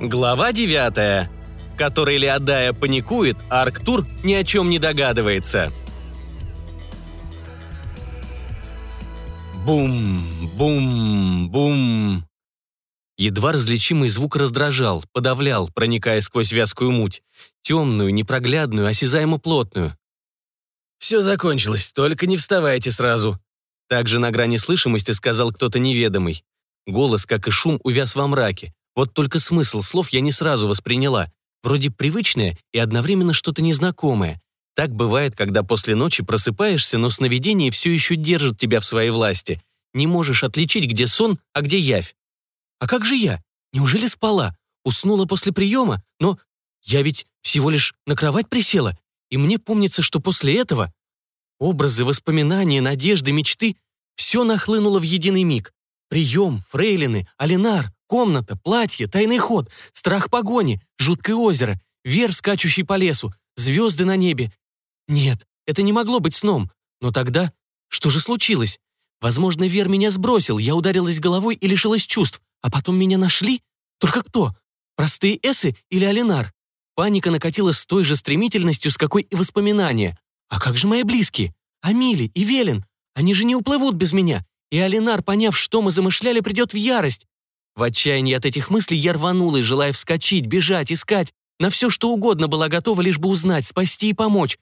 Глава 9, которой Леодая паникует, а Арктур ни о чем не догадывается. Бум, бум, бум. Едва различимый звук раздражал, подавлял, проникая сквозь вязкую муть. Темную, непроглядную, осязаемо плотную. «Все закончилось, только не вставайте сразу», также на грани слышимости сказал кто-то неведомый. Голос, как и шум, увяз во мраке. Вот только смысл слов я не сразу восприняла. Вроде привычное и одновременно что-то незнакомое. Так бывает, когда после ночи просыпаешься, но сновидение все еще держит тебя в своей власти. Не можешь отличить, где сон, а где явь. А как же я? Неужели спала? Уснула после приема? Но я ведь всего лишь на кровать присела. И мне помнится, что после этого Образы, воспоминания, надежды, мечты — все нахлынуло в единый миг. Прием, фрейлины, алинар, комната, платье, тайный ход, страх погони, жуткое озеро, вер, скачущий по лесу, звезды на небе. Нет, это не могло быть сном. Но тогда что же случилось? Возможно, Вер меня сбросил, я ударилась головой и лишилась чувств, а потом меня нашли? Только кто? Простые эсы или Алинар? Паника накатила с той же стремительностью, с какой и воспоминания. А как же мои близкие? Амили и Велин? Они же не уплывут без меня. И Алинар, поняв, что мы замышляли, придет в ярость. В отчаянии от этих мыслей я рванула, желая вскочить, бежать, искать. На все, что угодно была готова, лишь бы узнать, спасти и помочь.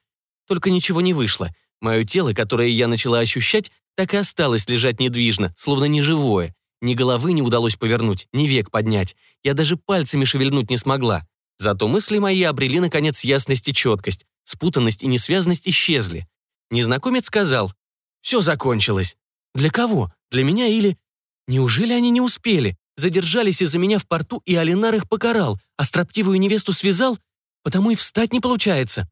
Только ничего не вышло. Мое тело, которое я начала ощущать, так и осталось лежать недвижно, словно неживое. Ни головы не удалось повернуть, ни век поднять. Я даже пальцами шевельнуть не смогла. Зато мысли мои обрели, наконец, ясность и четкость. Спутанность и несвязность исчезли. Незнакомец сказал, «Все закончилось». «Для кого? Для меня или...» «Неужели они не успели? Задержались из-за меня в порту, и Алинар их покарал, а строптивую невесту связал? Потому и встать не получается».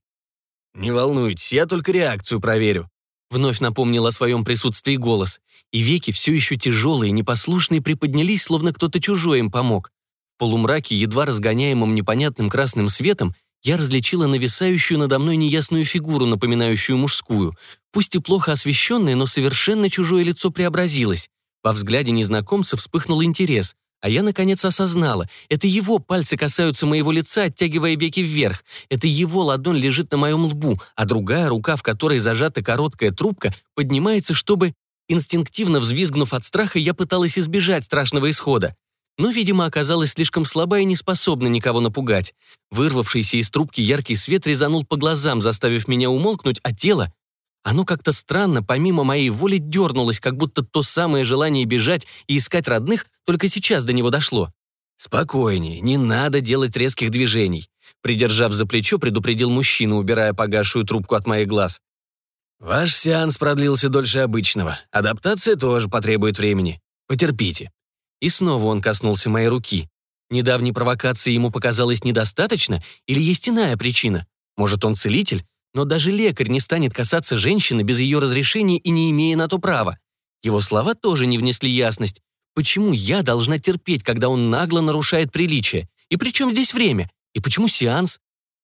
«Не волнуйтесь, я только реакцию проверю», Вновь напомнил о своем присутствии голос, и веки все еще тяжелые, непослушные приподнялись, словно кто-то чужой им помог. В полумраке, едва разгоняемым непонятным красным светом, я различила нависающую надо мной неясную фигуру, напоминающую мужскую. Пусть и плохо освещенное, но совершенно чужое лицо преобразилось. Во взгляде незнакомца вспыхнул интерес, а я, наконец, осознала. Это его пальцы касаются моего лица, оттягивая веки вверх. Это его ладонь лежит на моем лбу, а другая рука, в которой зажата короткая трубка, поднимается, чтобы... Инстинктивно взвизгнув от страха, я пыталась избежать страшного исхода но, видимо, оказалась слишком слаба и не способна никого напугать. Вырвавшийся из трубки яркий свет резанул по глазам, заставив меня умолкнуть, а тело... Оно как-то странно, помимо моей воли, дернулось, как будто то самое желание бежать и искать родных только сейчас до него дошло. «Спокойнее, не надо делать резких движений», придержав за плечо, предупредил мужчина, убирая погасшую трубку от моих глаз. «Ваш сеанс продлился дольше обычного. Адаптация тоже потребует времени. Потерпите. И снова он коснулся моей руки. Недавней провокации ему показалось недостаточно или есть иная причина? Может, он целитель? Но даже лекарь не станет касаться женщины без ее разрешения и не имея на то права. Его слова тоже не внесли ясность. Почему я должна терпеть, когда он нагло нарушает приличие? И при чем здесь время? И почему сеанс?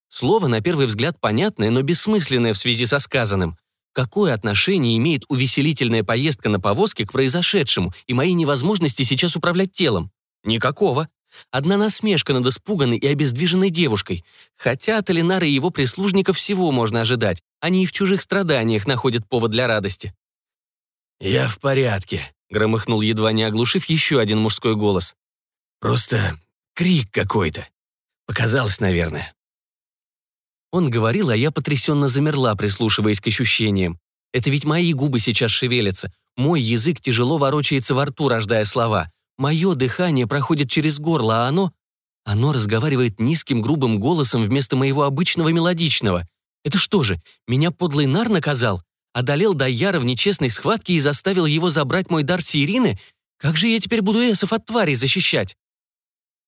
Слово, на первый взгляд, понятное, но бессмысленное в связи со сказанным. Какое отношение имеет увеселительная поездка на повозке к произошедшему и моей невозможности сейчас управлять телом? Никакого. Одна насмешка над испуганной и обездвиженной девушкой. Хотя от Элинара и его прислужников всего можно ожидать. Они и в чужих страданиях находят повод для радости. «Я в порядке», — громыхнул, едва не оглушив, еще один мужской голос. «Просто крик какой-то. Показалось, наверное». Он говорил, а я потрясенно замерла, прислушиваясь к ощущениям. Это ведь мои губы сейчас шевелятся. Мой язык тяжело ворочается во рту, рождая слова. Мое дыхание проходит через горло, а оно... Оно разговаривает низким грубым голосом вместо моего обычного мелодичного. Это что же, меня подлый нар наказал? Одолел Дайяра в нечестной схватке и заставил его забрать мой дар Сирины? Как же я теперь буду эсов от тварей защищать?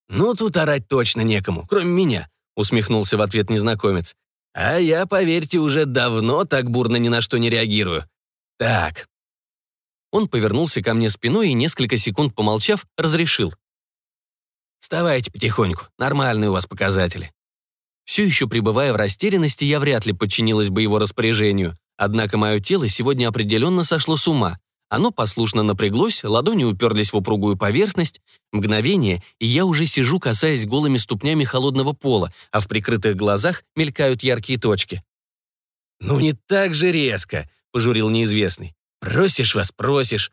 Ну, тут орать точно некому, кроме меня усмехнулся в ответ незнакомец. А я, поверьте, уже давно так бурно ни на что не реагирую. Так. Он повернулся ко мне спиной и, несколько секунд помолчав, разрешил. Вставайте потихоньку, нормальные у вас показатели. Все еще пребывая в растерянности, я вряд ли подчинилась бы его распоряжению. Однако мое тело сегодня определенно сошло с ума. Оно послушно напряглось, ладони уперлись в упругую поверхность. Мгновение, и я уже сижу, касаясь голыми ступнями холодного пола, а в прикрытых глазах мелькают яркие точки. «Ну не так же резко», — пожурил неизвестный. «Просишь вас, просишь».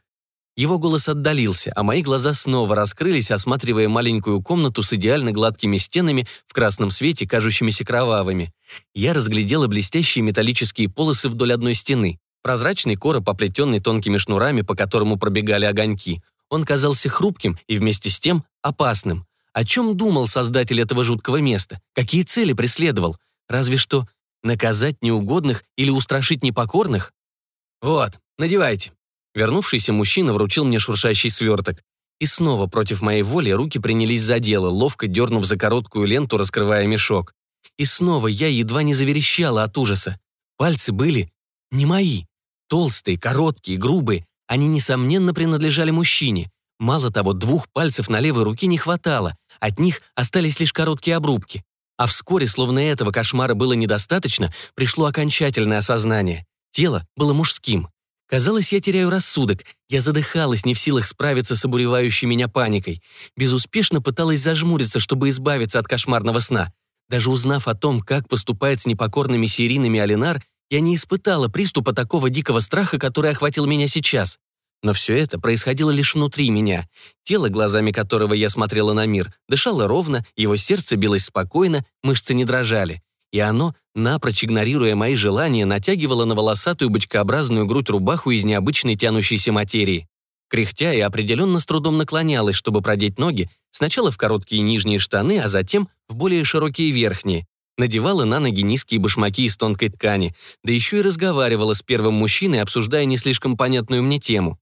Его голос отдалился, а мои глаза снова раскрылись, осматривая маленькую комнату с идеально гладкими стенами в красном свете, кажущимися кровавыми. Я разглядела блестящие металлические полосы вдоль одной стены. Прозрачный короб, оплетенный тонкими шнурами, по которому пробегали огоньки. Он казался хрупким и вместе с тем опасным. О чем думал создатель этого жуткого места? Какие цели преследовал? Разве что наказать неугодных или устрашить непокорных? Вот, надевайте. Вернувшийся мужчина вручил мне шуршащий сверток. И снова против моей воли руки принялись за дело, ловко дернув за короткую ленту, раскрывая мешок. И снова я едва не заверещала от ужаса. Пальцы были не мои. Толстые, короткие, грубые, они, несомненно, принадлежали мужчине. Мало того, двух пальцев на левой руке не хватало, от них остались лишь короткие обрубки. А вскоре, словно этого кошмара было недостаточно, пришло окончательное осознание. Тело было мужским. Казалось, я теряю рассудок. Я задыхалась, не в силах справиться с обуревающей меня паникой. Безуспешно пыталась зажмуриться, чтобы избавиться от кошмарного сна. Даже узнав о том, как поступает с непокорными серийными Алинар, я не испытала приступа такого дикого страха, который охватил меня сейчас. Но все это происходило лишь внутри меня. Тело, глазами которого я смотрела на мир, дышало ровно, его сердце билось спокойно, мышцы не дрожали. И оно, напрочь игнорируя мои желания, натягивало на волосатую бочкообразную грудь рубаху из необычной тянущейся материи. Кряхтя и определенно с трудом наклонялась, чтобы продеть ноги, сначала в короткие нижние штаны, а затем в более широкие верхние, надевала на ноги низкие башмаки из тонкой ткани, да еще и разговаривала с первым мужчиной, обсуждая не слишком понятную мне тему.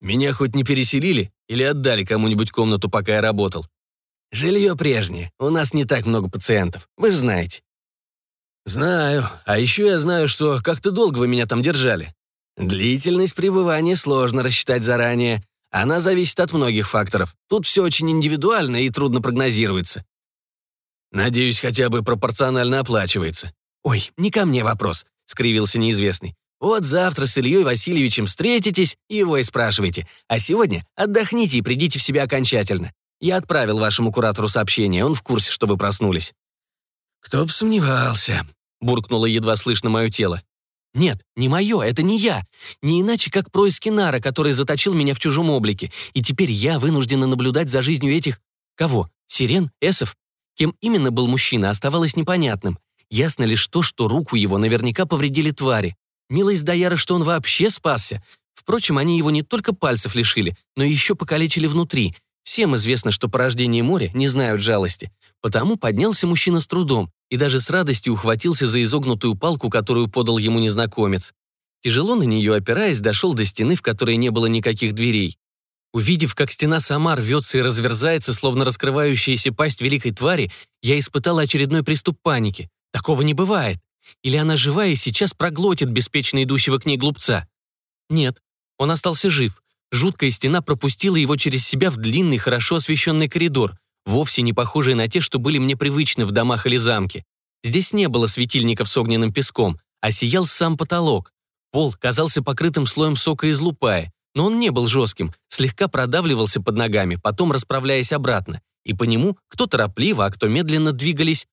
«Меня хоть не переселили или отдали кому-нибудь комнату, пока я работал?» «Жилье прежнее. У нас не так много пациентов. Вы же знаете». «Знаю. А еще я знаю, что как-то долго вы меня там держали». «Длительность пребывания сложно рассчитать заранее. Она зависит от многих факторов. Тут все очень индивидуально и трудно прогнозируется. Надеюсь, хотя бы пропорционально оплачивается. Ой, не ко мне вопрос, скривился неизвестный. Вот завтра с Ильей Васильевичем встретитесь и его и спрашивайте. А сегодня отдохните и придите в себя окончательно. Я отправил вашему куратору сообщение, он в курсе, что вы проснулись». «Кто бы сомневался», — буркнуло едва слышно мое тело. «Нет, не мое, это не я. Не иначе, как происки Нара, который заточил меня в чужом облике. И теперь я вынуждена наблюдать за жизнью этих... Кого? Сирен? Эсов? Кем именно был мужчина, оставалось непонятным. Ясно лишь то, что руку его наверняка повредили твари. Милость Даяра, что он вообще спасся. Впрочем, они его не только пальцев лишили, но еще покалечили внутри. Всем известно, что порождение моря не знают жалости. Потому поднялся мужчина с трудом и даже с радостью ухватился за изогнутую палку, которую подал ему незнакомец. Тяжело на нее опираясь, дошел до стены, в которой не было никаких дверей. Увидев, как стена сама рвется и разверзается, словно раскрывающаяся пасть великой твари, я испытала очередной приступ паники. Такого не бывает. Или она жива и сейчас проглотит беспечно идущего к ней глупца? Нет, он остался жив. Жуткая стена пропустила его через себя в длинный, хорошо освещенный коридор, вовсе не похожий на те, что были мне привычны в домах или замке. Здесь не было светильников с огненным песком, а сиял сам потолок. Пол казался покрытым слоем сока из лупая, но он не был жестким, слегка продавливался под ногами, потом расправляясь обратно. И по нему кто торопливо, а кто медленно двигались.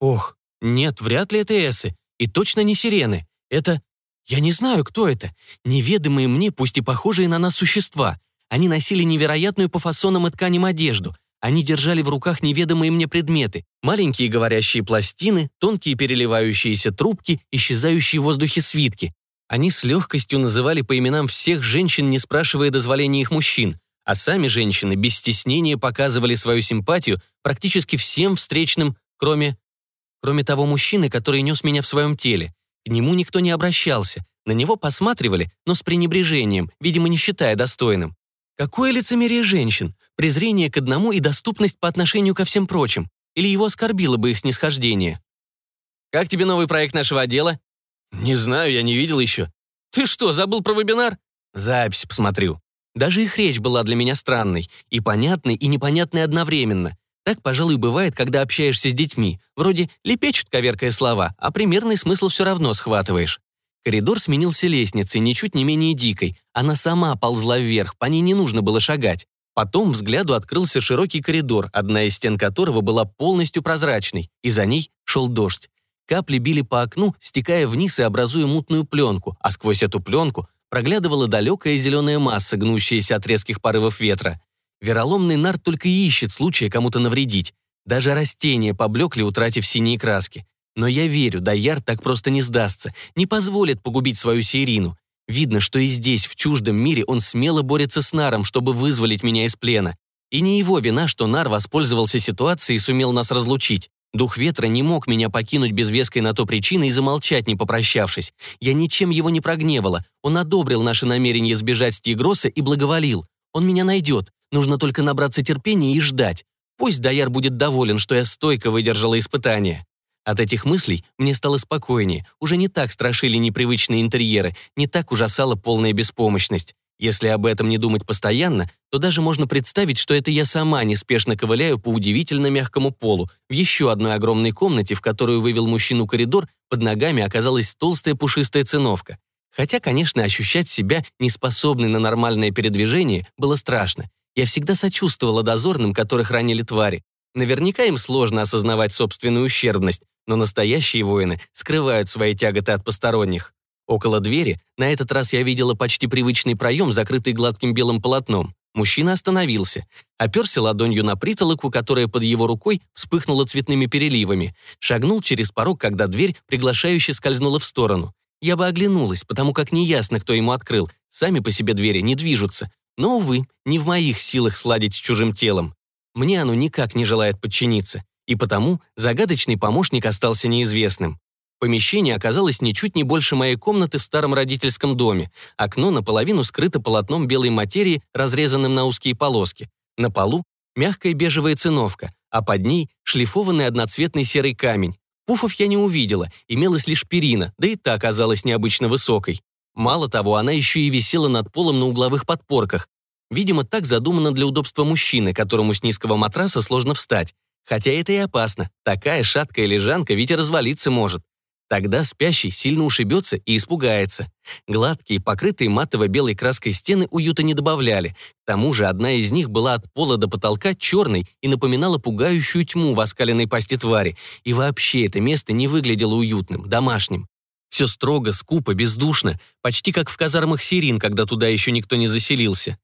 Ох, нет, вряд ли это эсы. И точно не сирены. Это... Я не знаю, кто это. Неведомые мне, пусть и похожие на нас существа. Они носили невероятную по фасонам и тканям одежду. Они держали в руках неведомые мне предметы. Маленькие говорящие пластины, тонкие переливающиеся трубки, исчезающие в воздухе свитки. Они с легкостью называли по именам всех женщин, не спрашивая дозволения их мужчин, а сами женщины без стеснения показывали свою симпатию практически всем встречным, кроме... кроме того мужчины, который нес меня в своем теле. К нему никто не обращался, на него посматривали, но с пренебрежением, видимо, не считая достойным. Какое лицемерие женщин, презрение к одному и доступность по отношению ко всем прочим, или его оскорбило бы их снисхождение. «Как тебе новый проект нашего отдела?» «Не знаю, я не видел еще». «Ты что, забыл про вебинар?» «Запись посмотрю». Даже их речь была для меня странной, и понятной, и непонятной одновременно. Так, пожалуй, бывает, когда общаешься с детьми. Вроде лепечут коверкая слова, а примерный смысл все равно схватываешь. Коридор сменился лестницей, ничуть не менее дикой. Она сама ползла вверх, по ней не нужно было шагать. Потом взгляду открылся широкий коридор, одна из стен которого была полностью прозрачной, и за ней шел дождь. Капли били по окну, стекая вниз и образуя мутную пленку, а сквозь эту пленку проглядывала далекая зеленая масса, гнущаяся от резких порывов ветра. Вероломный нар только ищет случая кому-то навредить. Даже растения поблекли, утратив синие краски. Но я верю, Даяр так просто не сдастся, не позволит погубить свою Сейрину. Видно, что и здесь, в чуждом мире, он смело борется с Наром, чтобы вызволить меня из плена. И не его вина, что Нар воспользовался ситуацией и сумел нас разлучить. Дух ветра не мог меня покинуть без веской на то причины и замолчать, не попрощавшись. Я ничем его не прогневала. Он одобрил наше намерение сбежать с Тигроса и благоволил. Он меня найдет. Нужно только набраться терпения и ждать. Пусть Даяр будет доволен, что я стойко выдержала испытание. От этих мыслей мне стало спокойнее, уже не так страшили непривычные интерьеры, не так ужасала полная беспомощность. Если об этом не думать постоянно, то даже можно представить, что это я сама неспешно ковыляю по удивительно мягкому полу. В еще одной огромной комнате, в которую вывел мужчину коридор, под ногами оказалась толстая пушистая циновка. Хотя, конечно, ощущать себя неспособной на нормальное передвижение было страшно. Я всегда сочувствовала дозорным, которых ранили твари. Наверняка им сложно осознавать собственную ущербность, но настоящие воины скрывают свои тяготы от посторонних. Около двери на этот раз я видела почти привычный проем, закрытый гладким белым полотном. Мужчина остановился, оперся ладонью на притолоку, которая под его рукой вспыхнула цветными переливами, шагнул через порог, когда дверь приглашающе скользнула в сторону. Я бы оглянулась, потому как неясно, кто ему открыл. Сами по себе двери не движутся. Но, увы, не в моих силах сладить с чужим телом. Мне оно никак не желает подчиниться. И потому загадочный помощник остался неизвестным. Помещение оказалось ничуть не больше моей комнаты в старом родительском доме. Окно наполовину скрыто полотном белой материи, разрезанным на узкие полоски. На полу мягкая бежевая циновка, а под ней шлифованный одноцветный серый камень. Пуфов я не увидела, имелась лишь перина, да и та оказалась необычно высокой. Мало того, она еще и висела над полом на угловых подпорках. Видимо, так задумано для удобства мужчины, которому с низкого матраса сложно встать. Хотя это и опасно. Такая шаткая лежанка ведь и развалиться может. Тогда спящий сильно ушибется и испугается. Гладкие, покрытые матово-белой краской стены уюта не добавляли. К тому же одна из них была от пола до потолка черной и напоминала пугающую тьму в оскаленной пасти твари. И вообще это место не выглядело уютным, домашним. Все строго, скупо, бездушно, почти как в казармах Сирин, когда туда еще никто не заселился.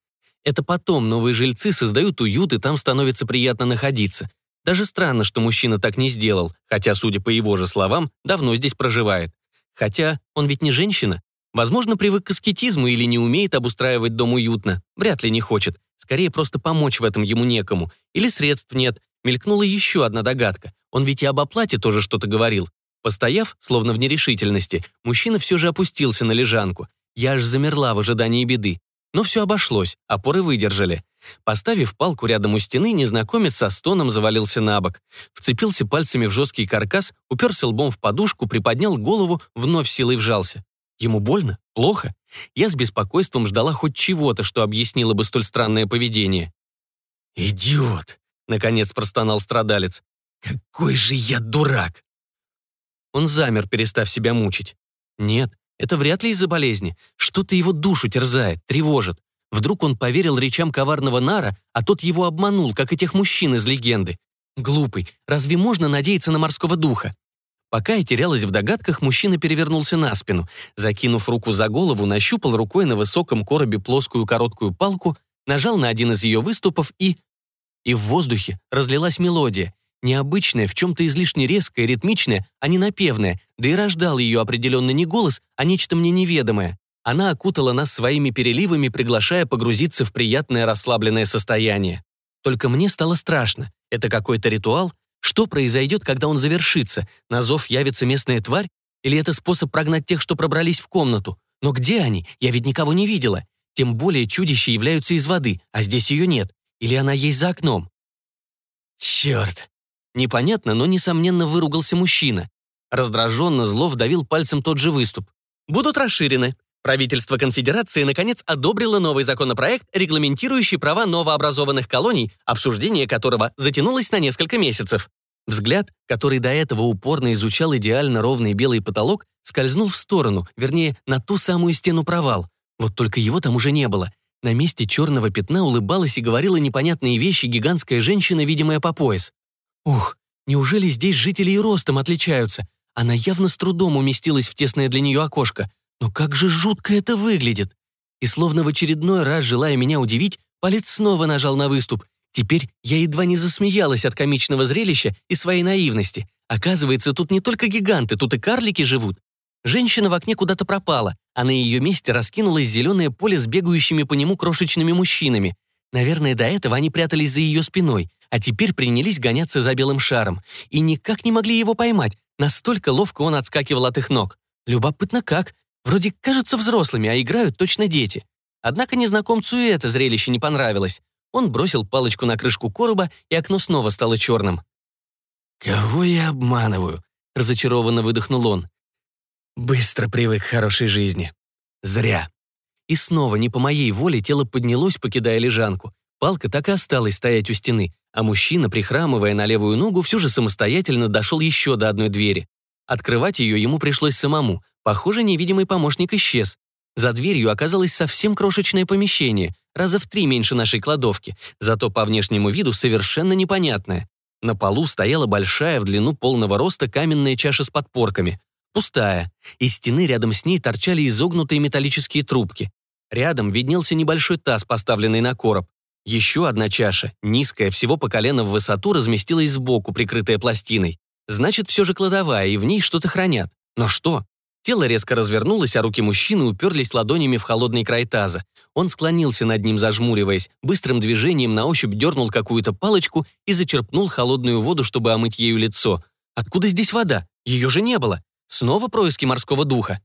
Это потом новые жильцы создают уют, и там становится приятно находиться. Даже странно, что мужчина так не сделал, хотя, судя по его же словам, давно здесь проживает. Хотя он ведь не женщина. Возможно, привык к аскетизму или не умеет обустраивать дом уютно. Вряд ли не хочет. Скорее, просто помочь в этом ему некому. Или средств нет. Мелькнула еще одна догадка. Он ведь и об оплате тоже что-то говорил. Постояв, словно в нерешительности, мужчина все же опустился на лежанку. Я аж замерла в ожидании беды. Но все обошлось, опоры выдержали. Поставив палку рядом у стены, незнакомец со стоном завалился на бок. Вцепился пальцами в жесткий каркас, уперся лбом в подушку, приподнял голову, вновь силой вжался. Ему больно? Плохо? Я с беспокойством ждала хоть чего-то, что объяснило бы столь странное поведение. «Идиот!» — наконец простонал страдалец. «Какой же я дурак!» Он замер, перестав себя мучить. Нет, это вряд ли из-за болезни. Что-то его душу терзает, тревожит. Вдруг он поверил речам коварного Нара, а тот его обманул, как и тех мужчин из легенды. Глупый, разве можно надеяться на морского духа? Пока я терялась в догадках, мужчина перевернулся на спину. Закинув руку за голову, нащупал рукой на высоком коробе плоскую короткую палку, нажал на один из ее выступов и... И в воздухе разлилась мелодия. Необычная, в чем-то излишне резкая, ритмичная, а не напевная, да и рождал ее определенно не голос, а нечто мне неведомое. Она окутала нас своими переливами, приглашая погрузиться в приятное расслабленное состояние. Только мне стало страшно. Это какой-то ритуал? Что произойдет, когда он завершится? На зов явится местная тварь? Или это способ прогнать тех, что пробрались в комнату? Но где они? Я ведь никого не видела. Тем более чудища являются из воды, а здесь ее нет. Или она есть за окном? Черт! Непонятно, но, несомненно, выругался мужчина. Раздраженно зло вдавил пальцем тот же выступ. Будут расширены. Правительство конфедерации, наконец, одобрило новый законопроект, регламентирующий права новообразованных колоний, обсуждение которого затянулось на несколько месяцев. Взгляд, который до этого упорно изучал идеально ровный белый потолок, скользнул в сторону, вернее, на ту самую стену-провал. Вот только его там уже не было. На месте черного пятна улыбалась и говорила непонятные вещи гигантская женщина, видимая по пояс. Ух, неужели здесь жители и ростом отличаются? Она явно с трудом уместилась в тесное для нее окошко. Но как же жутко это выглядит! И словно в очередной раз, желая меня удивить, палец снова нажал на выступ. Теперь я едва не засмеялась от комичного зрелища и своей наивности. Оказывается, тут не только гиганты, тут и карлики живут. Женщина в окне куда-то пропала, а на ее месте раскинулось зеленое поле с бегающими по нему крошечными мужчинами. Наверное, до этого они прятались за ее спиной, а теперь принялись гоняться за белым шаром. И никак не могли его поймать, настолько ловко он отскакивал от их ног. Любопытно как. Вроде кажутся взрослыми, а играют точно дети. Однако незнакомцу и это зрелище не понравилось. Он бросил палочку на крышку короба, и окно снова стало черным. «Кого я обманываю?» — разочарованно выдохнул он. «Быстро привык к хорошей жизни. Зря». И снова, не по моей воле, тело поднялось, покидая лежанку. Палка так и осталась стоять у стены, а мужчина, прихрамывая на левую ногу, все же самостоятельно дошел еще до одной двери. Открывать ее ему пришлось самому. Похоже, невидимый помощник исчез. За дверью оказалось совсем крошечное помещение, раза в три меньше нашей кладовки, зато по внешнему виду совершенно непонятное. На полу стояла большая в длину полного роста каменная чаша с подпорками. Пустая. Из стены рядом с ней торчали изогнутые металлические трубки. Рядом виднелся небольшой таз, поставленный на короб. Еще одна чаша, низкая, всего по колено в высоту, разместилась сбоку, прикрытая пластиной. Значит, все же кладовая, и в ней что-то хранят. Но что? Тело резко развернулось, а руки мужчины уперлись ладонями в холодный край таза. Он склонился над ним, зажмуриваясь, быстрым движением на ощупь дернул какую-то палочку и зачерпнул холодную воду, чтобы омыть ею лицо. Откуда здесь вода? Ее же не было. Снова происки морского духа.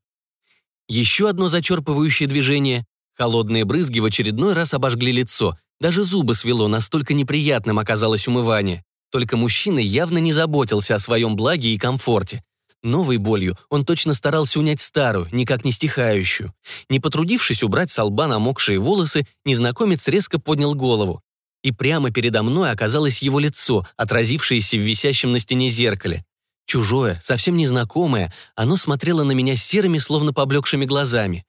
Еще одно зачерпывающее движение. Холодные брызги в очередной раз обожгли лицо. Даже зубы свело, настолько неприятным оказалось умывание. Только мужчина явно не заботился о своем благе и комфорте. Новой болью он точно старался унять старую, никак не стихающую. Не потрудившись убрать с лба намокшие волосы, незнакомец резко поднял голову. И прямо передо мной оказалось его лицо, отразившееся в висящем на стене зеркале. Чужое, совсем незнакомое, оно смотрело на меня серыми, словно поблекшими глазами.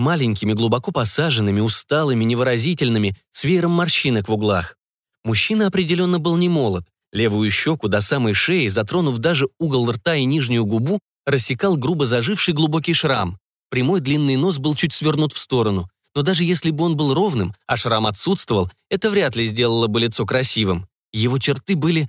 Маленькими, глубоко посаженными, усталыми, невыразительными, с веером морщинок в углах. Мужчина определенно был не молод. Левую щеку до самой шеи, затронув даже угол рта и нижнюю губу, рассекал грубо заживший глубокий шрам. Прямой длинный нос был чуть свернут в сторону. Но даже если бы он был ровным, а шрам отсутствовал, это вряд ли сделало бы лицо красивым. Его черты были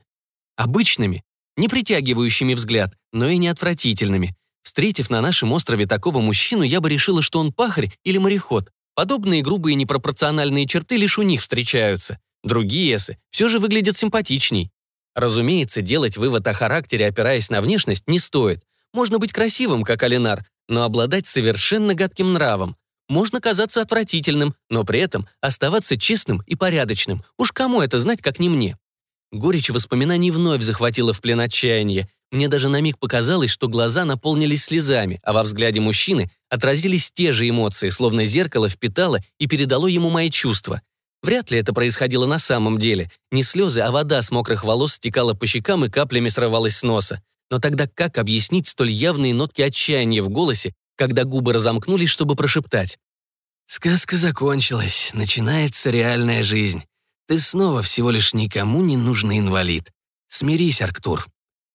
обычными, не притягивающими взгляд, но и не отвратительными. Встретив на нашем острове такого мужчину, я бы решила, что он пахарь или мореход. Подобные грубые непропорциональные черты лишь у них встречаются. Другие эсы все же выглядят симпатичней. Разумеется, делать вывод о характере, опираясь на внешность, не стоит. Можно быть красивым, как Алинар, но обладать совершенно гадким нравом. Можно казаться отвратительным, но при этом оставаться честным и порядочным. Уж кому это знать, как не мне? Горечь воспоминаний вновь захватила в плен отчаяние. Мне даже на миг показалось, что глаза наполнились слезами, а во взгляде мужчины отразились те же эмоции, словно зеркало впитало и передало ему мои чувства. Вряд ли это происходило на самом деле. Не слезы, а вода с мокрых волос стекала по щекам и каплями срывалась с носа. Но тогда как объяснить столь явные нотки отчаяния в голосе, когда губы разомкнулись, чтобы прошептать? «Сказка закончилась, начинается реальная жизнь. Ты снова всего лишь никому не нужный инвалид. Смирись, Арктур».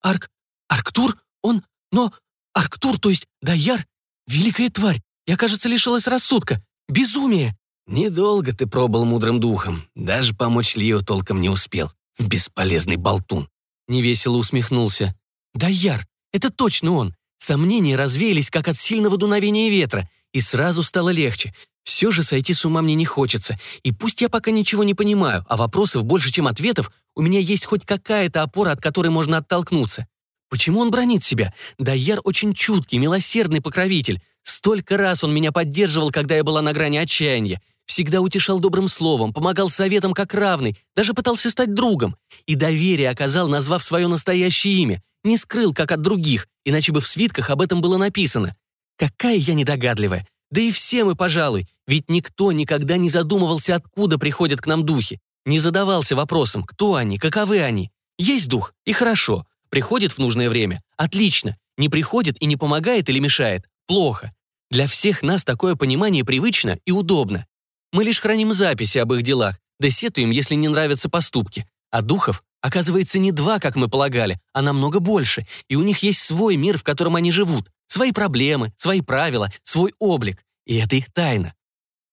«Арк... Арктур? Он... Но... Арктур, то есть Даяр? Великая тварь! Я, кажется, лишилась рассудка. Безумие!» Недолго ты пробыл мудрым духом. Даже помочь Лио толком не успел. Бесполезный болтун. Невесело усмехнулся. Да, Яр, это точно он. Сомнения развеялись, как от сильного дуновения ветра, и сразу стало легче. Все же сойти с ума мне не хочется. И пусть я пока ничего не понимаю, а вопросов больше, чем ответов, у меня есть хоть какая-то опора, от которой можно оттолкнуться. Почему он бронит себя? Дайяр очень чуткий, милосердный покровитель. Столько раз он меня поддерживал, когда я была на грани отчаяния. Всегда утешал добрым словом, помогал советом как равный, даже пытался стать другом. И доверие оказал, назвав свое настоящее имя. Не скрыл, как от других, иначе бы в свитках об этом было написано. Какая я недогадливая. Да и все мы, пожалуй, ведь никто никогда не задумывался, откуда приходят к нам духи. Не задавался вопросом, кто они, каковы они. Есть дух, и хорошо. Приходит в нужное время, отлично. Не приходит и не помогает или мешает, плохо. Для всех нас такое понимание привычно и удобно. Мы лишь храним записи об их делах, да сетуем, если не нравятся поступки. А духов, оказывается, не два, как мы полагали, а намного больше, и у них есть свой мир, в котором они живут, свои проблемы, свои правила, свой облик, и это их тайна.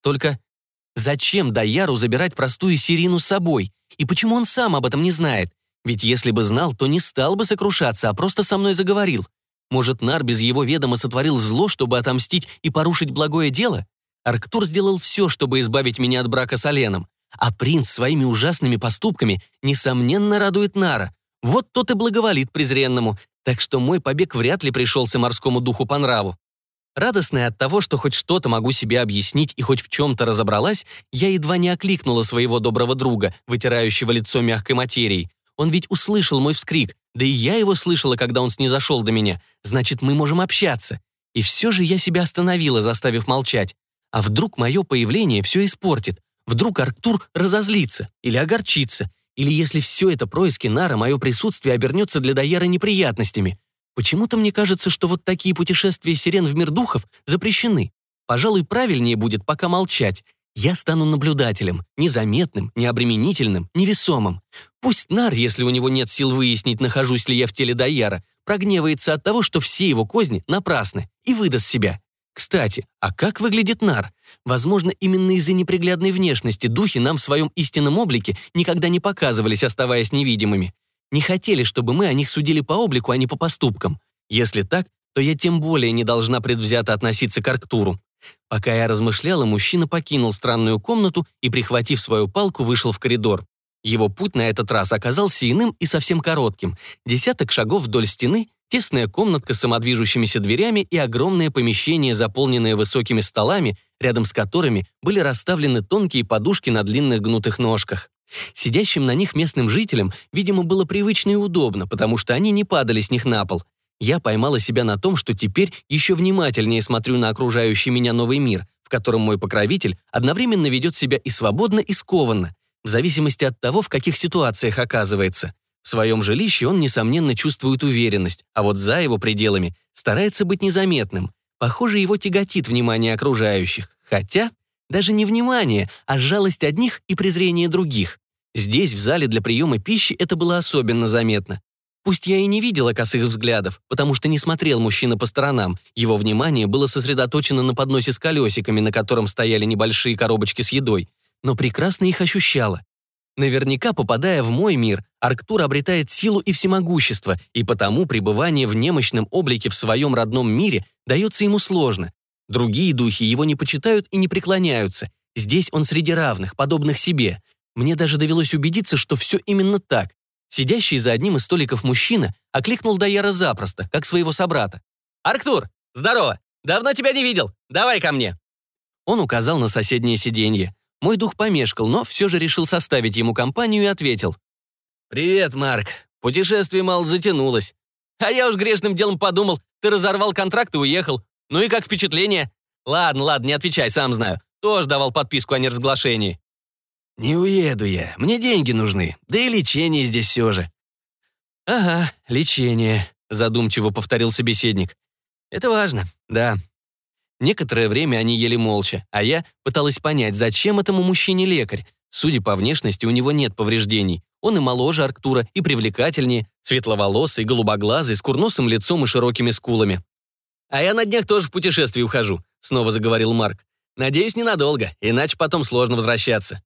Только зачем Даяру забирать простую Сирину с собой, и почему он сам об этом не знает? Ведь если бы знал, то не стал бы сокрушаться, а просто со мной заговорил. Может, Нар без его ведома сотворил зло, чтобы отомстить и порушить благое дело? Арктур сделал все, чтобы избавить меня от брака с Оленом. А принц своими ужасными поступками, несомненно, радует Нара. Вот тот и благоволит презренному, так что мой побег вряд ли пришелся морскому духу по нраву. Радостная от того, что хоть что-то могу себе объяснить и хоть в чем-то разобралась, я едва не окликнула своего доброго друга, вытирающего лицо мягкой материей. Он ведь услышал мой вскрик, да и я его слышала, когда он снизошел до меня. Значит, мы можем общаться. И все же я себя остановила, заставив молчать. А вдруг мое появление все испортит? Вдруг Арктур разозлится или огорчится? Или если все это происки Нара, мое присутствие обернется для Даяра неприятностями? Почему-то мне кажется, что вот такие путешествия сирен в мир духов запрещены. Пожалуй, правильнее будет пока молчать. Я стану наблюдателем, незаметным, необременительным, невесомым. Пусть Нар, если у него нет сил выяснить, нахожусь ли я в теле Даяра, прогневается от того, что все его козни напрасны, и выдаст себя. Кстати, а как выглядит Нар? Возможно, именно из-за неприглядной внешности духи нам в своем истинном облике никогда не показывались, оставаясь невидимыми. Не хотели, чтобы мы о них судили по облику, а не по поступкам. Если так, то я тем более не должна предвзято относиться к Арктуру. Пока я размышляла, мужчина покинул странную комнату и, прихватив свою палку, вышел в коридор. Его путь на этот раз оказался иным и совсем коротким. Десяток шагов вдоль стены, тесная комнатка с самодвижущимися дверями и огромное помещение, заполненное высокими столами, рядом с которыми были расставлены тонкие подушки на длинных гнутых ножках. Сидящим на них местным жителям, видимо, было привычно и удобно, потому что они не падали с них на пол. Я поймала себя на том, что теперь еще внимательнее смотрю на окружающий меня новый мир, в котором мой покровитель одновременно ведет себя и свободно, и скованно, в зависимости от того, в каких ситуациях оказывается. В своем жилище он, несомненно, чувствует уверенность, а вот за его пределами старается быть незаметным. Похоже, его тяготит внимание окружающих. Хотя даже не внимание, а жалость одних и презрение других. Здесь, в зале для приема пищи, это было особенно заметно. Пусть я и не видела косых взглядов, потому что не смотрел мужчина по сторонам, его внимание было сосредоточено на подносе с колесиками, на котором стояли небольшие коробочки с едой, но прекрасно их ощущала. Наверняка, попадая в мой мир, Арктур обретает силу и всемогущество, и потому пребывание в немощном облике в своем родном мире дается ему сложно. Другие духи его не почитают и не преклоняются. Здесь он среди равных, подобных себе. Мне даже довелось убедиться, что все именно так. Сидящий за одним из столиков мужчина окликнул Даяра запросто, как своего собрата. «Арктур, здорово! Давно тебя не видел! Давай ко мне!» Он указал на соседнее сиденье. Мой дух помешкал, но все же решил составить ему компанию и ответил. «Привет, Марк. Путешествие мало затянулось. А я уж грешным делом подумал, ты разорвал контракт и уехал. Ну и как впечатление? Ладно, ладно, не отвечай, сам знаю. Тоже давал подписку о неразглашении. «Не уеду я, мне деньги нужны, да и лечение здесь все же». «Ага, лечение», — задумчиво повторил собеседник. «Это важно, да». Некоторое время они ели молча, а я пыталась понять, зачем этому мужчине лекарь. Судя по внешности, у него нет повреждений. Он и моложе Арктура, и привлекательнее, светловолосый, голубоглазый, с курносым лицом и широкими скулами. «А я на днях тоже в путешествие ухожу», — снова заговорил Марк. «Надеюсь, ненадолго, иначе потом сложно возвращаться».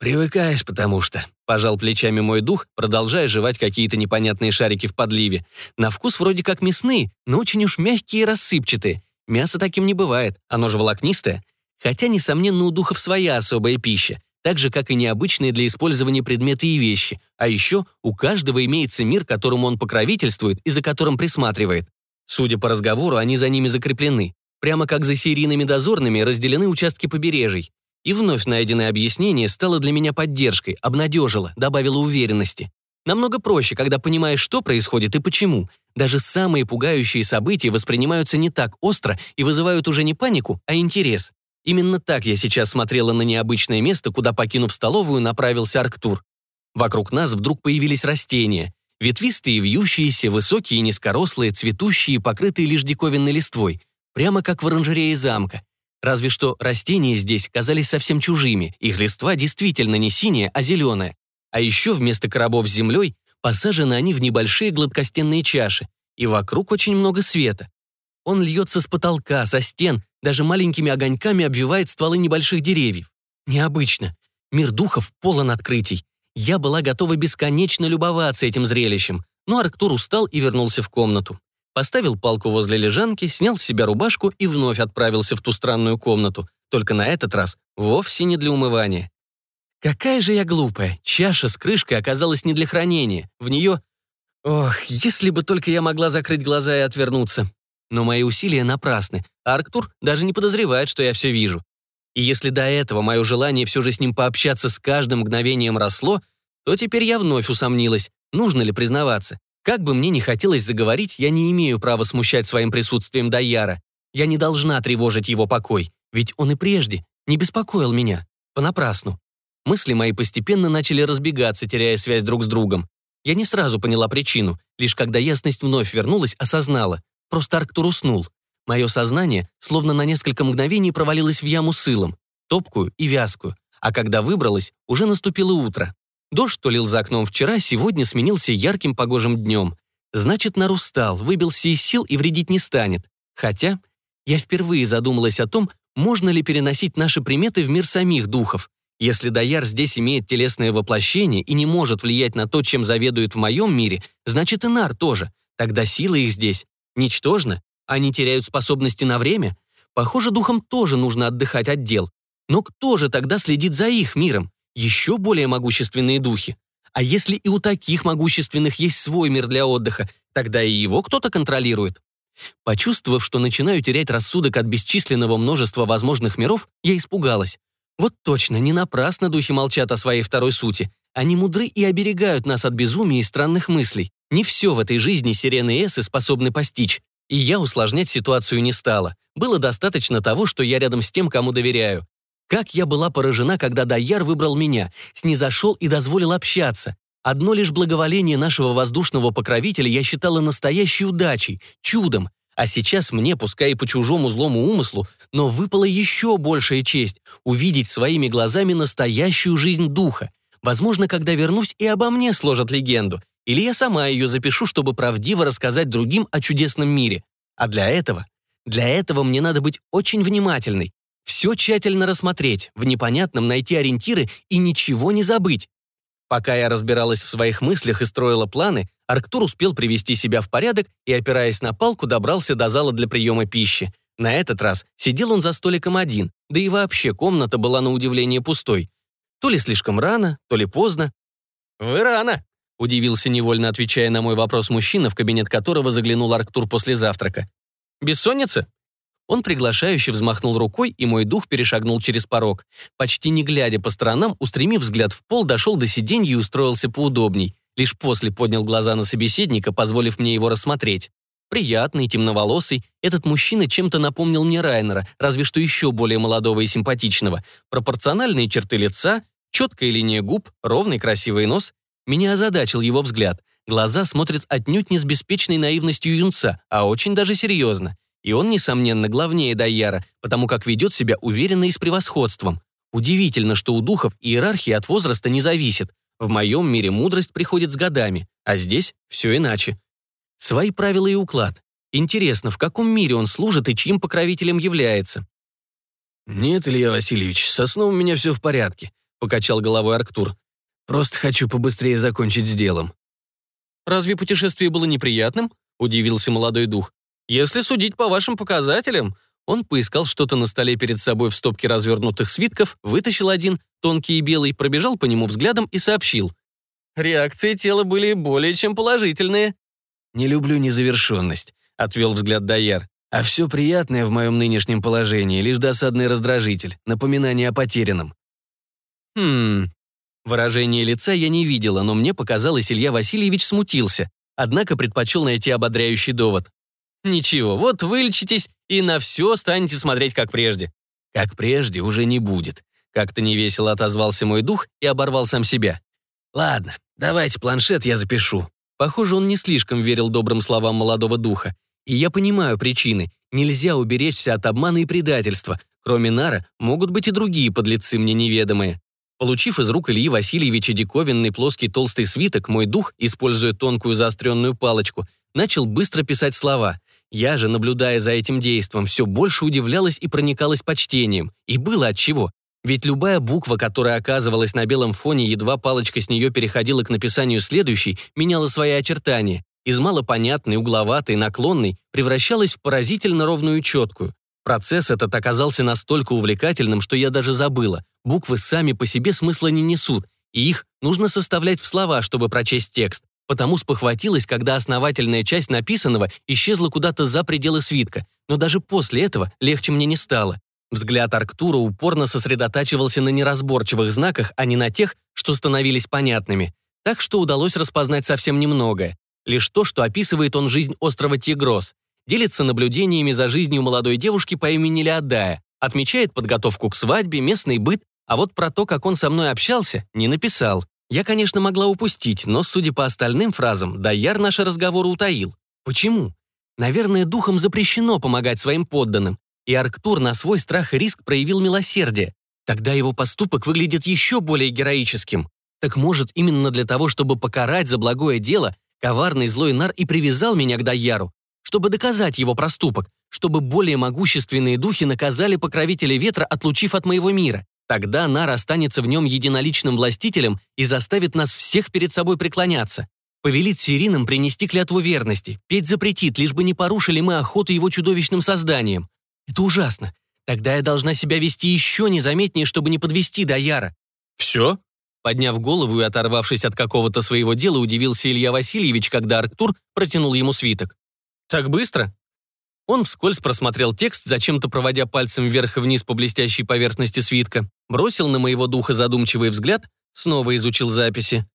«Привыкаешь, потому что», — пожал плечами мой дух, продолжая жевать какие-то непонятные шарики в подливе. На вкус вроде как мясные, но очень уж мягкие и рассыпчатые. Мясо таким не бывает, оно же волокнистое. Хотя, несомненно, у духов своя особая пища, так же, как и необычные для использования предметы и вещи. А еще у каждого имеется мир, которому он покровительствует и за которым присматривает. Судя по разговору, они за ними закреплены. Прямо как за серийными дозорными разделены участки побережий. И вновь найденное объяснение стало для меня поддержкой, обнадежило, добавило уверенности. Намного проще, когда понимаешь, что происходит и почему. Даже самые пугающие события воспринимаются не так остро и вызывают уже не панику, а интерес. Именно так я сейчас смотрела на необычное место, куда, покинув столовую, направился Арктур. Вокруг нас вдруг появились растения. Ветвистые, вьющиеся, высокие, низкорослые, цветущие, покрытые лишь диковинной листвой. Прямо как в оранжерее замка. Разве что растения здесь казались совсем чужими. Их листва действительно не синяя, а зеленая. А еще вместо коробов с землей посажены они в небольшие гладкостенные чаши. И вокруг очень много света. Он льется с потолка, со стен, даже маленькими огоньками обвивает стволы небольших деревьев. Необычно. Мир духов полон открытий. Я была готова бесконечно любоваться этим зрелищем, но Арктур устал и вернулся в комнату. Поставил палку возле лежанки, снял с себя рубашку и вновь отправился в ту странную комнату, только на этот раз вовсе не для умывания. Какая же я глупая. Чаша с крышкой оказалась не для хранения. В нее... Ох, если бы только я могла закрыть глаза и отвернуться. Но мои усилия напрасны. Арктур даже не подозревает, что я все вижу. И если до этого мое желание все же с ним пообщаться с каждым мгновением росло, то теперь я вновь усомнилась, нужно ли признаваться. Как бы мне ни хотелось заговорить, я не имею права смущать своим присутствием Даяра. Я не должна тревожить его покой, ведь он и прежде не беспокоил меня. Понапрасну. Мысли мои постепенно начали разбегаться, теряя связь друг с другом. Я не сразу поняла причину, лишь когда ясность вновь вернулась, осознала. Просто Арктур уснул. Мое сознание словно на несколько мгновений провалилось в яму с илом, топкую и вязкую, а когда выбралась, уже наступило утро. Дождь, что лил за окном вчера, сегодня сменился ярким погожим днем. Значит, нарустал, выбился из сил и вредить не станет. Хотя я впервые задумалась о том, можно ли переносить наши приметы в мир самих духов. Если Даяр здесь имеет телесное воплощение и не может влиять на то, чем заведует в моем мире, значит и Нар тоже. Тогда сила их здесь ничтожна они теряют способности на время? Похоже, духам тоже нужно отдыхать от дел. Но кто же тогда следит за их миром? Еще более могущественные духи. А если и у таких могущественных есть свой мир для отдыха, тогда и его кто-то контролирует. Почувствовав, что начинаю терять рассудок от бесчисленного множества возможных миров, я испугалась. Вот точно, не напрасно духи молчат о своей второй сути. Они мудры и оберегают нас от безумия и странных мыслей. Не все в этой жизни сирены Эсы способны постичь. И я усложнять ситуацию не стала. Было достаточно того, что я рядом с тем, кому доверяю. Как я была поражена, когда Даяр выбрал меня, снизошел и дозволил общаться. Одно лишь благоволение нашего воздушного покровителя я считала настоящей удачей, чудом. А сейчас мне, пускай и по чужому злому умыслу, но выпала еще большая честь — увидеть своими глазами настоящую жизнь духа. Возможно, когда вернусь, и обо мне сложат легенду. Или я сама ее запишу, чтобы правдиво рассказать другим о чудесном мире. А для этого? Для этого мне надо быть очень внимательной. Все тщательно рассмотреть, в непонятном найти ориентиры и ничего не забыть. Пока я разбиралась в своих мыслях и строила планы, Арктур успел привести себя в порядок и, опираясь на палку, добрался до зала для приема пищи. На этот раз сидел он за столиком один, да и вообще комната была на удивление пустой. То ли слишком рано, то ли поздно. «Вы рано», Удивился невольно, отвечая на мой вопрос мужчина, в кабинет которого заглянул Арктур после завтрака. «Бессонница?» Он приглашающе взмахнул рукой, и мой дух перешагнул через порог. Почти не глядя по сторонам, устремив взгляд в пол, дошел до сиденья и устроился поудобней. Лишь после поднял глаза на собеседника, позволив мне его рассмотреть. Приятный, темноволосый, этот мужчина чем-то напомнил мне Райнера, разве что еще более молодого и симпатичного. Пропорциональные черты лица, четкая линия губ, ровный красивый нос, меня озадачил его взгляд. Глаза смотрят отнюдь не с беспечной наивностью юнца, а очень даже серьезно. И он, несомненно, главнее Дайяра, потому как ведет себя уверенно и с превосходством. Удивительно, что у духов иерархия от возраста не зависит. В моем мире мудрость приходит с годами, а здесь все иначе. Свои правила и уклад. Интересно, в каком мире он служит и чьим покровителем является? «Нет, Илья Васильевич, со сном у меня все в порядке», — покачал головой Арктур. Просто хочу побыстрее закончить с делом». «Разве путешествие было неприятным?» — удивился молодой дух. «Если судить по вашим показателям...» Он поискал что-то на столе перед собой в стопке развернутых свитков, вытащил один, тонкий и белый, пробежал по нему взглядом и сообщил. «Реакции тела были более чем положительные». «Не люблю незавершенность», — отвел взгляд Даяр. «А все приятное в моем нынешнем положении — лишь досадный раздражитель, напоминание о потерянном». «Хм, Выражение лица я не видела, но мне показалось, Илья Васильевич смутился, однако предпочел найти ободряющий довод. «Ничего, вот вылечитесь и на все станете смотреть как прежде». «Как прежде уже не будет», — как-то невесело отозвался мой дух и оборвал сам себя. Ладно, давайте планшет, я запишу. Похоже, он не слишком верил добрым словам молодого духа. И я понимаю причины. Нельзя уберечься от обмана и предательства. Кроме Нара, могут быть и другие подлецы мне неведомые. Получив из рук Ильи Васильевича диковинный плоский толстый свиток, мой дух, используя тонкую заостренную палочку, начал быстро писать слова. Я же, наблюдая за этим действом, все больше удивлялась и проникалась почтением. И было от чего. Ведь любая буква, которая оказывалась на белом фоне, едва палочка с нее переходила к написанию следующей, меняла свои очертания. Из малопонятной, угловатой, наклонной превращалась в поразительно ровную четкую. Процесс этот оказался настолько увлекательным, что я даже забыла. Буквы сами по себе смысла не несут, и их нужно составлять в слова, чтобы прочесть текст. Потому спохватилась, когда основательная часть написанного исчезла куда-то за пределы свитка. Но даже после этого легче мне не стало. Взгляд Арктура упорно сосредотачивался на неразборчивых знаках, а не на тех, что становились понятными. Так что удалось распознать совсем немногое. Лишь то, что описывает он жизнь острова Тигрос. Делится наблюдениями за жизнью молодой девушки по имени Леодая. Отмечает подготовку к свадьбе, местный быт, а вот про то, как он со мной общался, не написал. Я, конечно, могла упустить, но, судя по остальным фразам, Даяр наши разговоры утаил. Почему? Наверное, духом запрещено помогать своим подданным, и Арктур на свой страх и риск проявил милосердие. Тогда его поступок выглядит еще более героическим. Так может, именно для того, чтобы покарать за благое дело, коварный злой нар и привязал меня к Даяру, чтобы доказать его проступок, чтобы более могущественные духи наказали покровителя ветра, отлучив от моего мира. Тогда Нар останется в нем единоличным властителем и заставит нас всех перед собой преклоняться. Повелит сиринам принести клятву верности, петь запретит, лишь бы не порушили мы охоту его чудовищным созданием. Это ужасно. Тогда я должна себя вести еще незаметнее, чтобы не подвести Даяра. Все? Подняв голову и оторвавшись от какого-то своего дела, удивился Илья Васильевич, когда Арктур протянул ему свиток. «Так быстро?» Он вскользь просмотрел текст, зачем-то проводя пальцем вверх и вниз по блестящей поверхности свитка, бросил на моего духа задумчивый взгляд, снова изучил записи.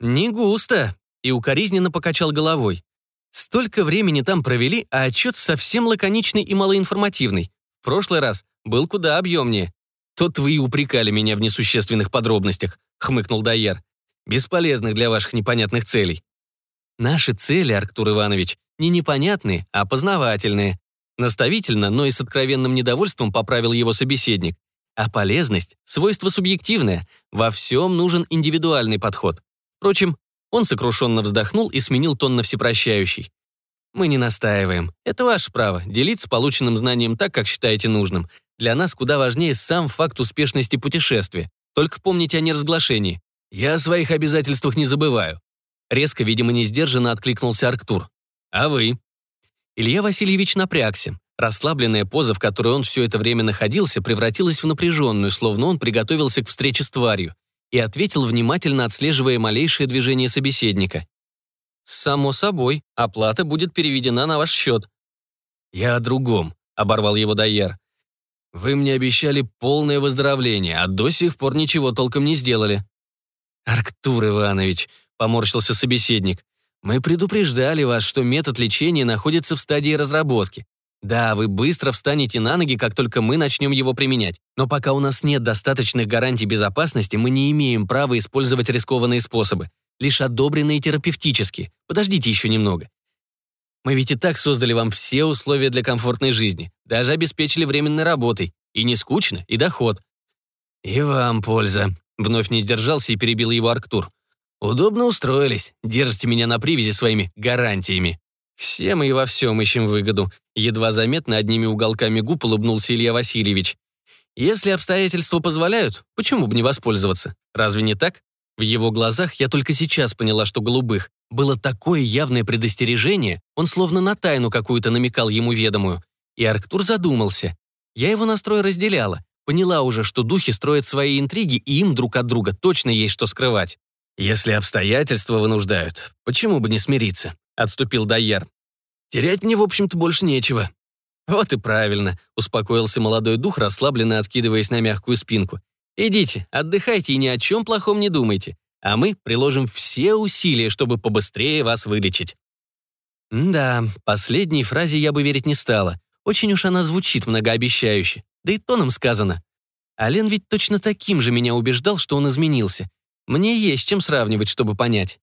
«Не густо», и укоризненно покачал головой. Столько времени там провели, а отчет совсем лаконичный и малоинформативный. В прошлый раз был куда объемнее. Тот вы и упрекали меня в несущественных подробностях», — хмыкнул Дайер. «Бесполезных для ваших непонятных целей». «Наши цели, Арктур Иванович, не непонятные, а познавательные». Наставительно, но и с откровенным недовольством поправил его собеседник. А полезность — свойство субъективное. Во всем нужен индивидуальный подход. Впрочем, он сокрушенно вздохнул и сменил тон на всепрощающий. «Мы не настаиваем. Это ваше право — делиться полученным знанием так, как считаете нужным. Для нас куда важнее сам факт успешности путешествия. Только помните о неразглашении. Я о своих обязательствах не забываю». Резко, видимо, не сдержанно откликнулся Арктур. «А вы?» Илья Васильевич напрягся. Расслабленная поза, в которой он все это время находился, превратилась в напряженную, словно он приготовился к встрече с тварью, и ответил, внимательно отслеживая малейшее движение собеседника. «Само собой, оплата будет переведена на ваш счет». «Я о другом», — оборвал его Дайер. «Вы мне обещали полное выздоровление, а до сих пор ничего толком не сделали». «Арктур Иванович», — поморщился собеседник, «мы предупреждали вас, что метод лечения находится в стадии разработки. Да, вы быстро встанете на ноги, как только мы начнем его применять. Но пока у нас нет достаточных гарантий безопасности, мы не имеем права использовать рискованные способы. Лишь одобренные терапевтически. Подождите еще немного. Мы ведь и так создали вам все условия для комфортной жизни. Даже обеспечили временной работой. И не скучно, и доход. И вам польза. Вновь не сдержался и перебил его Арктур. Удобно устроились. Держите меня на привязи своими гарантиями. Все мы и во всем ищем выгоду. Едва заметно одними уголками губ улыбнулся Илья Васильевич. Если обстоятельства позволяют, почему бы не воспользоваться? Разве не так? В его глазах я только сейчас поняла, что голубых. Было такое явное предостережение, он словно на тайну какую-то намекал ему ведомую. И Арктур задумался. Я его настрой разделяла. Поняла уже, что духи строят свои интриги, и им друг от друга точно есть что скрывать. Если обстоятельства вынуждают, почему бы не смириться? отступил Дайер. «Терять мне, в общем-то, больше нечего». «Вот и правильно», — успокоился молодой дух, расслабленно откидываясь на мягкую спинку. «Идите, отдыхайте и ни о чем плохом не думайте, а мы приложим все усилия, чтобы побыстрее вас вылечить». Да, последней фразе я бы верить не стала. Очень уж она звучит многообещающе. Да и тоном сказано. Ален ведь точно таким же меня убеждал, что он изменился. Мне есть чем сравнивать, чтобы понять.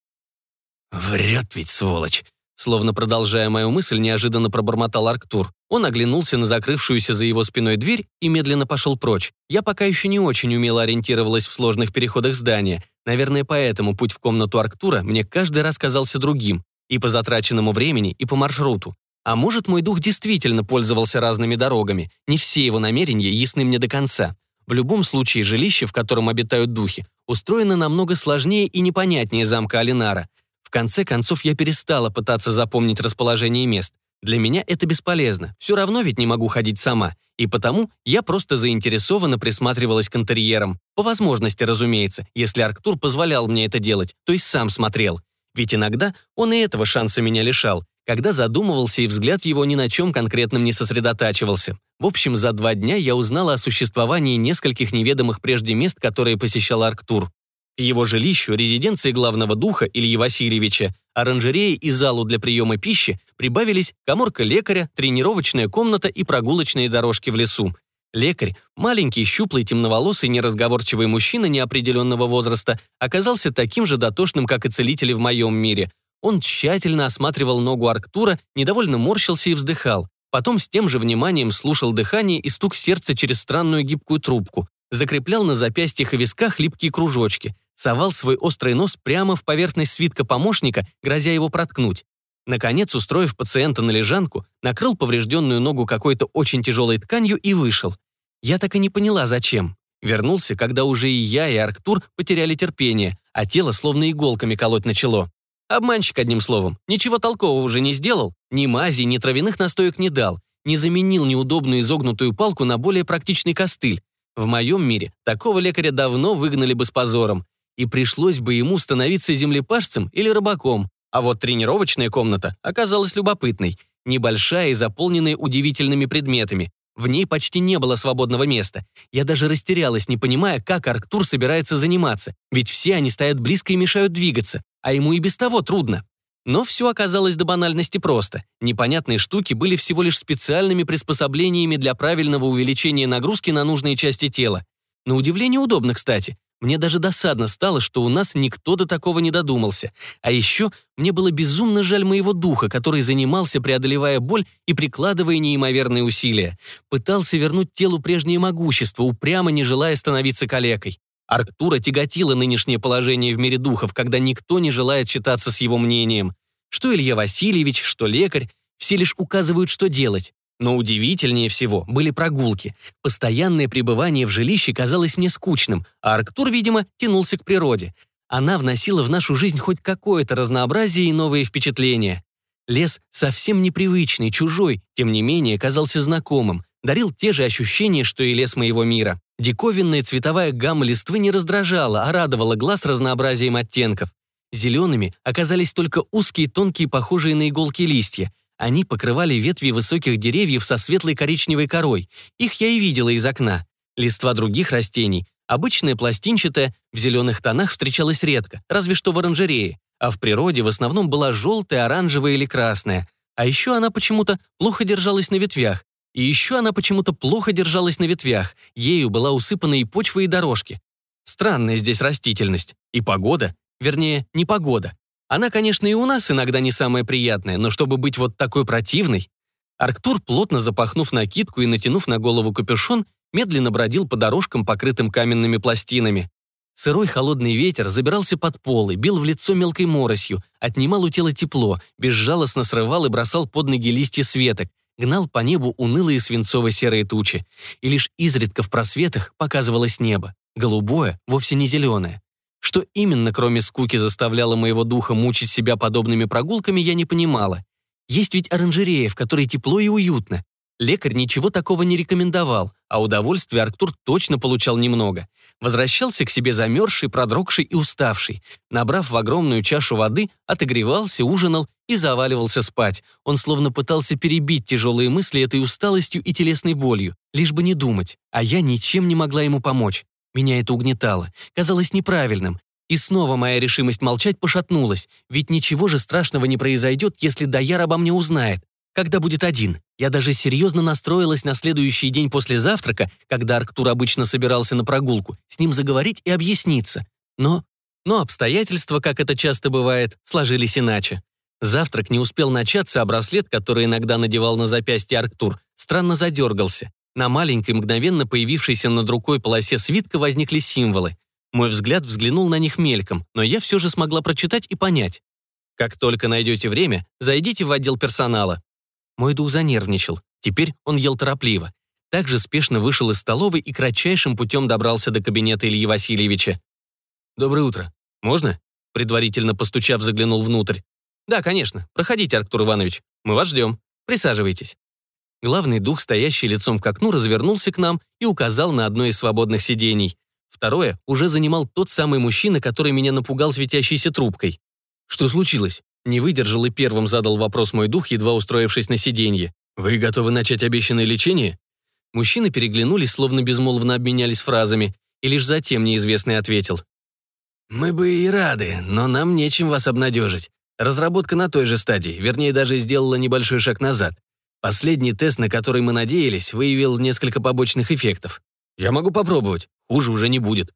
«Врет ведь, сволочь!» Словно продолжая мою мысль, неожиданно пробормотал Арктур. Он оглянулся на закрывшуюся за его спиной дверь и медленно пошел прочь. Я пока еще не очень умело ориентировалась в сложных переходах здания. Наверное, поэтому путь в комнату Арктура мне каждый раз казался другим. И по затраченному времени, и по маршруту. А может, мой дух действительно пользовался разными дорогами. Не все его намерения ясны мне до конца. В любом случае, жилище, в котором обитают духи, устроено намного сложнее и непонятнее замка Алинара. В конце концов, я перестала пытаться запомнить расположение мест. Для меня это бесполезно, все равно ведь не могу ходить сама. И потому я просто заинтересованно присматривалась к интерьерам. По возможности, разумеется, если Арктур позволял мне это делать, то есть сам смотрел. Ведь иногда он и этого шанса меня лишал, когда задумывался и взгляд его ни на чем конкретном не сосредотачивался. В общем, за два дня я узнала о существовании нескольких неведомых прежде мест, которые посещал Арктур. К его жилищу, резиденции главного духа Ильи Васильевича, оранжереи и залу для приема пищи прибавились коморка лекаря, тренировочная комната и прогулочные дорожки в лесу. Лекарь, маленький, щуплый, темноволосый, неразговорчивый мужчина неопределенного возраста, оказался таким же дотошным, как и целители в моем мире. Он тщательно осматривал ногу Арктура, недовольно морщился и вздыхал. Потом с тем же вниманием слушал дыхание и стук сердца через странную гибкую трубку. Закреплял на запястьях и висках липкие кружочки совал свой острый нос прямо в поверхность свитка помощника, грозя его проткнуть. Наконец, устроив пациента на лежанку, накрыл поврежденную ногу какой-то очень тяжелой тканью и вышел. Я так и не поняла, зачем. Вернулся, когда уже и я, и Арктур потеряли терпение, а тело словно иголками колоть начало. Обманщик, одним словом, ничего толкового уже не сделал, ни мази, ни травяных настоек не дал, не заменил неудобную изогнутую палку на более практичный костыль. В моем мире такого лекаря давно выгнали бы с позором и пришлось бы ему становиться землепашцем или рыбаком. А вот тренировочная комната оказалась любопытной, небольшая и заполненная удивительными предметами. В ней почти не было свободного места. Я даже растерялась, не понимая, как Арктур собирается заниматься, ведь все они стоят близко и мешают двигаться, а ему и без того трудно. Но все оказалось до банальности просто. Непонятные штуки были всего лишь специальными приспособлениями для правильного увеличения нагрузки на нужные части тела. На удивление удобно, кстати. Мне даже досадно стало, что у нас никто до такого не додумался. А еще мне было безумно жаль моего духа, который занимался, преодолевая боль и прикладывая неимоверные усилия. Пытался вернуть телу прежнее могущество, упрямо не желая становиться калекой. Арктура тяготила нынешнее положение в мире духов, когда никто не желает считаться с его мнением. Что Илья Васильевич, что лекарь, все лишь указывают, что делать. Но удивительнее всего были прогулки. Постоянное пребывание в жилище казалось мне скучным, а Арктур, видимо, тянулся к природе. Она вносила в нашу жизнь хоть какое-то разнообразие и новые впечатления. Лес совсем непривычный, чужой, тем не менее казался знакомым, дарил те же ощущения, что и лес моего мира. Диковинная цветовая гамма листвы не раздражала, а радовала глаз разнообразием оттенков. Зелеными оказались только узкие, тонкие, похожие на иголки листья, они покрывали ветви высоких деревьев со светлой коричневой корой. Их я и видела из окна. Листва других растений, обычная пластинчатая, в зеленых тонах встречалась редко, разве что в оранжерее. А в природе в основном была желтая, оранжевая или красная. А еще она почему-то плохо держалась на ветвях. И еще она почему-то плохо держалась на ветвях. Ею была усыпана и почва, и дорожки. Странная здесь растительность. И погода. Вернее, не погода. Она, конечно, и у нас иногда не самая приятная, но чтобы быть вот такой противной... Арктур, плотно запахнув накидку и натянув на голову капюшон, медленно бродил по дорожкам, покрытым каменными пластинами. Сырой холодный ветер забирался под пол и бил в лицо мелкой моросью, отнимал у тела тепло, безжалостно срывал и бросал под ноги листья светок, гнал по небу унылые свинцово-серые тучи. И лишь изредка в просветах показывалось небо. Голубое, вовсе не зеленое. Что именно, кроме скуки, заставляло моего духа мучить себя подобными прогулками, я не понимала. Есть ведь оранжерея, в которой тепло и уютно. Лекарь ничего такого не рекомендовал, а удовольствия Арктур точно получал немного. Возвращался к себе замерзший, продрогший и уставший. Набрав в огромную чашу воды, отогревался, ужинал и заваливался спать. Он словно пытался перебить тяжелые мысли этой усталостью и телесной болью, лишь бы не думать, а я ничем не могла ему помочь. Меня это угнетало, казалось неправильным. И снова моя решимость молчать пошатнулась, ведь ничего же страшного не произойдет, если Даяр обо мне узнает. Когда будет один? Я даже серьезно настроилась на следующий день после завтрака, когда Арктур обычно собирался на прогулку, с ним заговорить и объясниться. Но... Но обстоятельства, как это часто бывает, сложились иначе. Завтрак не успел начаться, а браслет, который иногда надевал на запястье Арктур, странно задергался. На маленькой, мгновенно появившейся над рукой полосе свитка возникли символы. Мой взгляд взглянул на них мельком, но я все же смогла прочитать и понять. Как только найдете время, зайдите в отдел персонала. Мой дух занервничал. Теперь он ел торопливо. Также спешно вышел из столовой и кратчайшим путем добрался до кабинета Ильи Васильевича. «Доброе утро. Можно?» Предварительно постучав, заглянул внутрь. «Да, конечно. Проходите, Арктур Иванович. Мы вас ждем. Присаживайтесь». Главный дух, стоящий лицом к окну, развернулся к нам и указал на одно из свободных сидений. Второе уже занимал тот самый мужчина, который меня напугал светящейся трубкой. «Что случилось?» Не выдержал и первым задал вопрос мой дух, едва устроившись на сиденье. «Вы готовы начать обещанное лечение?» Мужчины переглянулись, словно безмолвно обменялись фразами, и лишь затем неизвестный ответил. «Мы бы и рады, но нам нечем вас обнадежить. Разработка на той же стадии, вернее, даже сделала небольшой шаг назад. Последний тест, на который мы надеялись, выявил несколько побочных эффектов. Я могу попробовать, хуже уже не будет.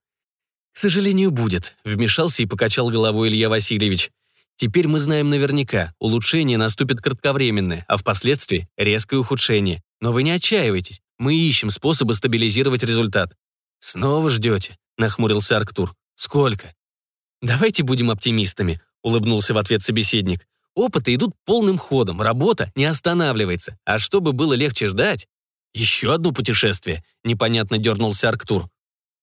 К сожалению, будет, вмешался и покачал головой Илья Васильевич. Теперь мы знаем наверняка, улучшение наступит кратковременное, а впоследствии резкое ухудшение. Но вы не отчаивайтесь, мы ищем способы стабилизировать результат. Снова ждете, нахмурился Арктур. Сколько? Давайте будем оптимистами, улыбнулся в ответ собеседник. Опыты идут полным ходом, работа не останавливается. А чтобы было легче ждать... Еще одно путешествие, непонятно дернулся Арктур.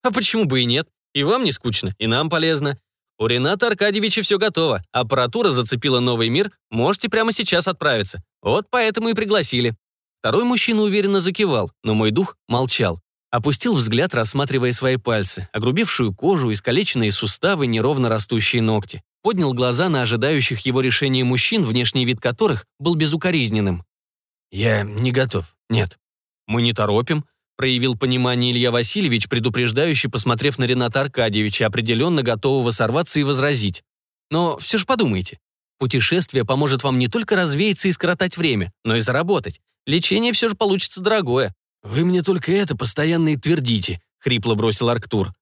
А почему бы и нет? И вам не скучно, и нам полезно. У Рената Аркадьевича все готово. Аппаратура зацепила новый мир, можете прямо сейчас отправиться. Вот поэтому и пригласили. Второй мужчина уверенно закивал, но мой дух молчал. Опустил взгляд, рассматривая свои пальцы, огрубевшую кожу, искалеченные суставы, неровно растущие ногти поднял глаза на ожидающих его решения мужчин, внешний вид которых был безукоризненным. «Я не готов. Нет. Мы не торопим», проявил понимание Илья Васильевич, предупреждающий, посмотрев на Рената Аркадьевича, определенно готового сорваться и возразить. «Но все же подумайте. Путешествие поможет вам не только развеяться и скоротать время, но и заработать. Лечение все же получится дорогое». «Вы мне только это постоянно и твердите», — хрипло бросил Арктур.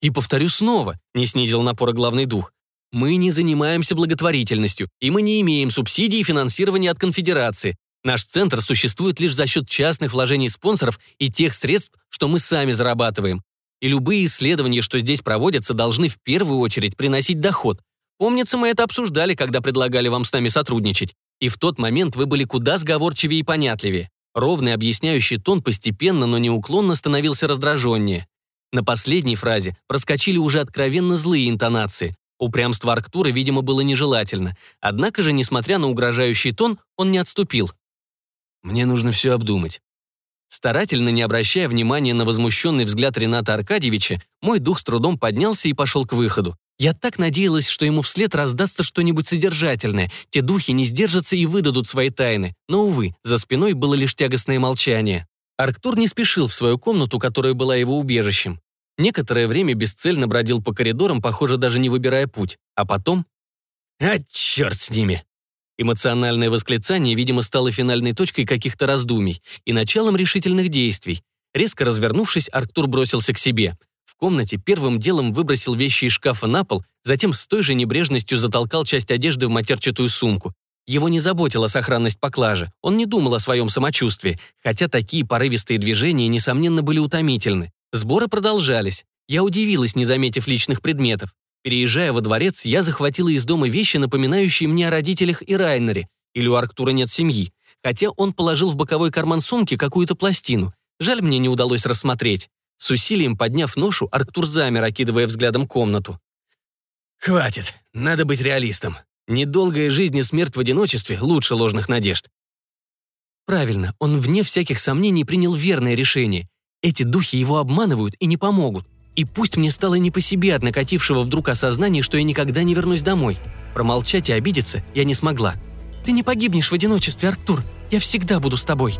«И повторю снова», — не снизил напора главный дух. Мы не занимаемся благотворительностью, и мы не имеем субсидий и финансирования от конфедерации. Наш центр существует лишь за счет частных вложений спонсоров и тех средств, что мы сами зарабатываем. И любые исследования, что здесь проводятся, должны в первую очередь приносить доход. Помнится, мы это обсуждали, когда предлагали вам с нами сотрудничать. И в тот момент вы были куда сговорчивее и понятливее. Ровный объясняющий тон постепенно, но неуклонно становился раздраженнее. На последней фразе проскочили уже откровенно злые интонации. Упрямство Арктура, видимо, было нежелательно. Однако же, несмотря на угрожающий тон, он не отступил. «Мне нужно все обдумать». Старательно не обращая внимания на возмущенный взгляд Рената Аркадьевича, мой дух с трудом поднялся и пошел к выходу. Я так надеялась, что ему вслед раздастся что-нибудь содержательное, те духи не сдержатся и выдадут свои тайны. Но, увы, за спиной было лишь тягостное молчание. Арктур не спешил в свою комнату, которая была его убежищем. Некоторое время бесцельно бродил по коридорам, похоже, даже не выбирая путь. А потом... «А, черт с ними!» Эмоциональное восклицание, видимо, стало финальной точкой каких-то раздумий и началом решительных действий. Резко развернувшись, Арктур бросился к себе. В комнате первым делом выбросил вещи из шкафа на пол, затем с той же небрежностью затолкал часть одежды в матерчатую сумку. Его не заботила сохранность поклажи, он не думал о своем самочувствии, хотя такие порывистые движения, несомненно, были утомительны. Сборы продолжались. Я удивилась, не заметив личных предметов. Переезжая во дворец, я захватила из дома вещи, напоминающие мне о родителях и Райнере, или у Арктура нет семьи, хотя он положил в боковой карман сумки какую-то пластину. Жаль, мне не удалось рассмотреть. С усилием подняв ношу, Арктур замер, окидывая взглядом комнату. «Хватит, надо быть реалистом. Недолгая жизнь и смерть в одиночестве лучше ложных надежд». Правильно, он вне всяких сомнений принял верное решение. Эти духи его обманывают и не помогут. И пусть мне стало не по себе от накатившего вдруг осознания, что я никогда не вернусь домой. Промолчать и обидеться я не смогла. «Ты не погибнешь в одиночестве, Артур. Я всегда буду с тобой».